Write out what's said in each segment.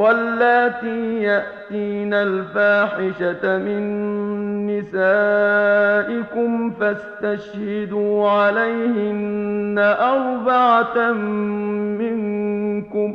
واللاتي يأتين الفاحشة من نسائكم فاستشهدوا عليهن أربعة منكم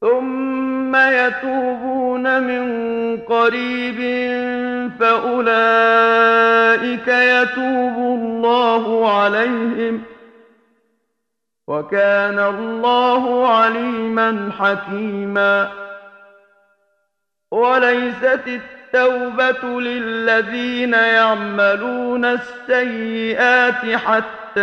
ثم يتوبون من قريب فأولئك يتوب الله عليهم وكان الله عليما حكيما وليست التوبة للذين يعملون السيئات حتى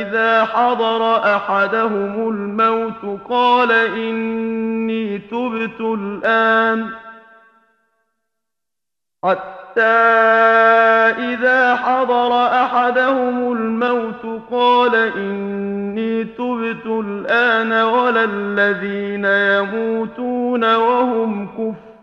إذا حضر أحدهم الموت قال إني تبت الآن حتى إذا حضر أحدهم الموت قال إني تبت الآن ولا الذين يموتون وهم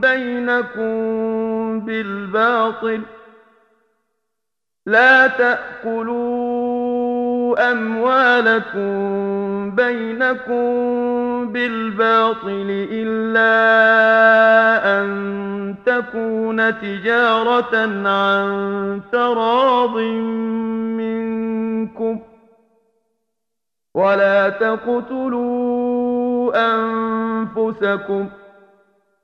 بينكم بالباطل لا تأكلوا أموالكم بينكم بالباطل إلا أن تكون تجارة عن تراض منكم ولا تقتلوا أنفسكم ۖ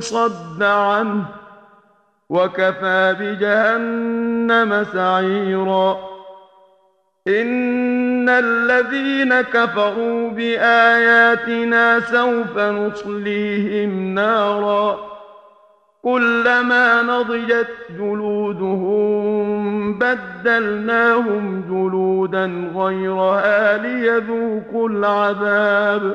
صد عنه وكفى بجهنم سعيرا. إن الذين كفروا بآياتنا سوف نصليهم نارا. كلما نضجت جلودهم بدلناهم جلودا غيرها ليذوقوا العذاب.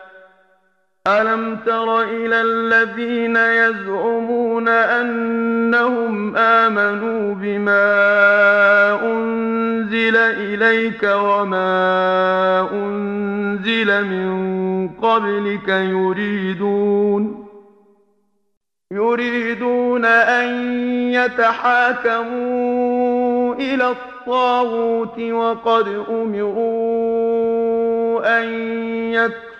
ألم تر إلى الذين يزعمون أنهم آمنوا بما أنزل إليك وما أنزل من قبلك يريدون يريدون أن يتحاكموا إلى الطاغوت وقد أمروا أن يكفروا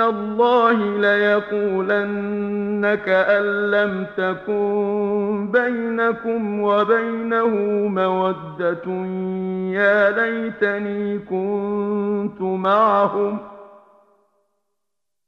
من الله ليقولن كأن لم تكن بينكم وبينه مودة يا ليتني كنت معهم ۖ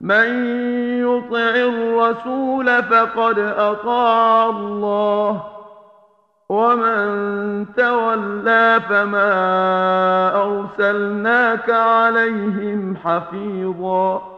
من يطع الرسول فقد أطاع الله ومن تولى فما أرسلناك عليهم حفيظا.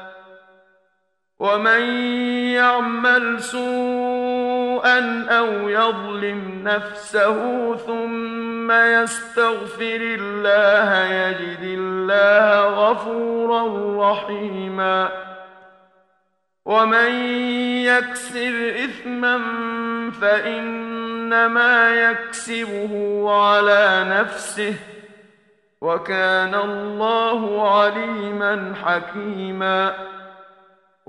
ومن يعمل سوء أن أو يظلم نفسه ثم يستغفر الله يجد الله غفورا رحيما ومن يكسر إثما فإنما يكسبه على نفسه وكان الله عليما حكيما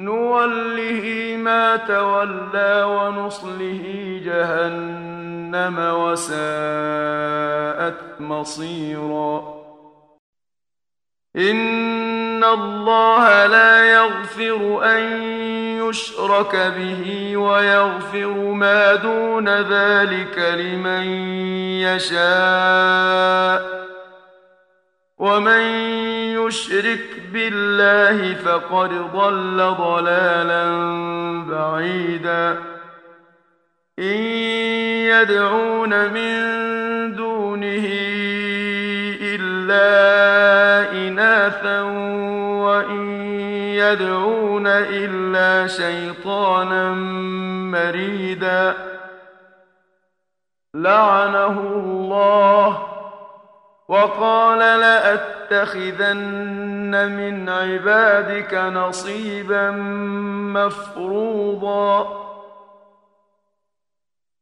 نوله ما تولى ونصله جهنم وساءت مصيرا ان الله لا يغفر ان يشرك به ويغفر ما دون ذلك لمن يشاء ومن يشرك بالله فقد ضل ضلالا بعيدا ان يدعون من دونه الا اناثا وان يدعون الا شيطانا مريدا لعنه الله وقال لأتخذن من عبادك نصيبا مفروضا.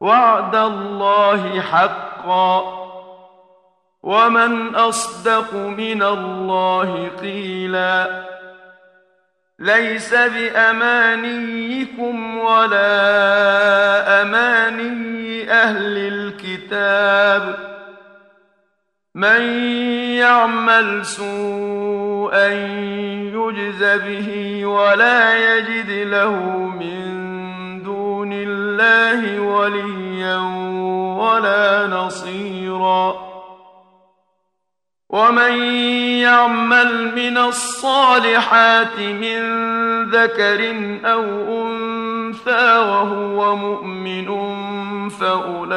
وعد الله حقا. ومن أصدق من الله قيلاً. ليس بأمانيكم ولا أماني أهل الكتاب. من يعمل سوءا يجز به ولا يجد له من دون الله وليا ولا نصيراً. ومن يعمل من الصالحات من ذكر أو أنثى وهو مؤمن فأولئك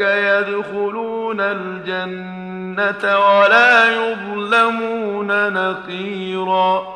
يدخلون الجنة ولا يظلمون نقيرا.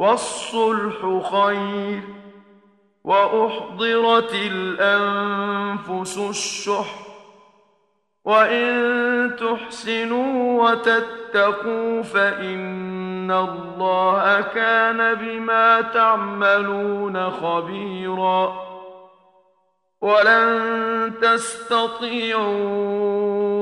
والصلح خير وأحضرت الأنفس الشح وإن تحسنوا وتتقوا فإن الله كان بما تعملون خبيرا ولن تستطيعوا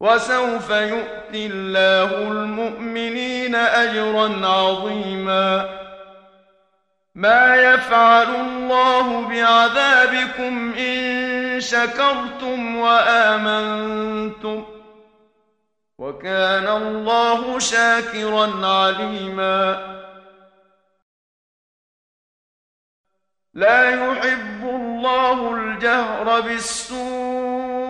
وسوف يؤتي الله المؤمنين أجرا عظيما. ما يفعل الله بعذابكم إن شكرتم وآمنتم. وكان الله شاكرا عليما. لا يحب الله الجهر بالسوء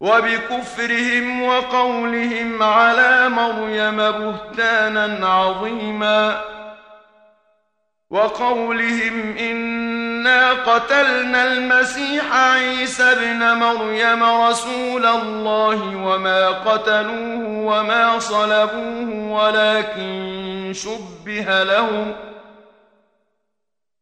وبكفرهم وقولهم على مريم بهتانا عظيما وقولهم إنا قتلنا المسيح عيسى ابن مريم رسول الله وما قتلوه وما صلبوه ولكن شبه لهم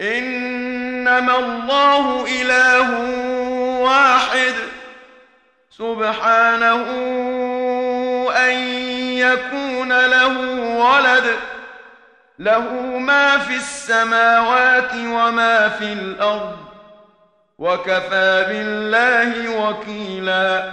إنما الله إله واحد سبحانه أن يكون له ولد له ما في السماوات وما في الأرض وكفى بالله وكيلا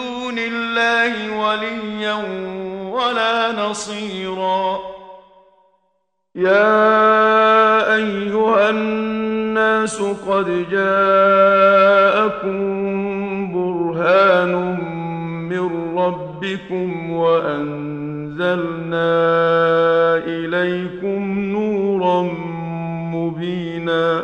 الله وليا ولا نصيرا. يا أيها الناس قد جاءكم برهان من ربكم وأنزلنا إليكم نورا مبينا.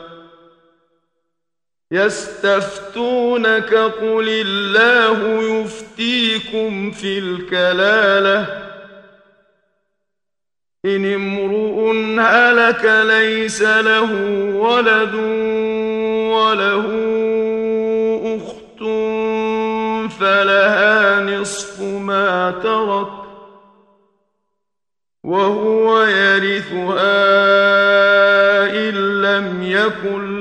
يستفتونك قل الله يفتيكم في الكلالة. إن امرؤ هلك ليس له ولد وله أخت فلها نصف ما ترك وهو يرثها إن لم يكن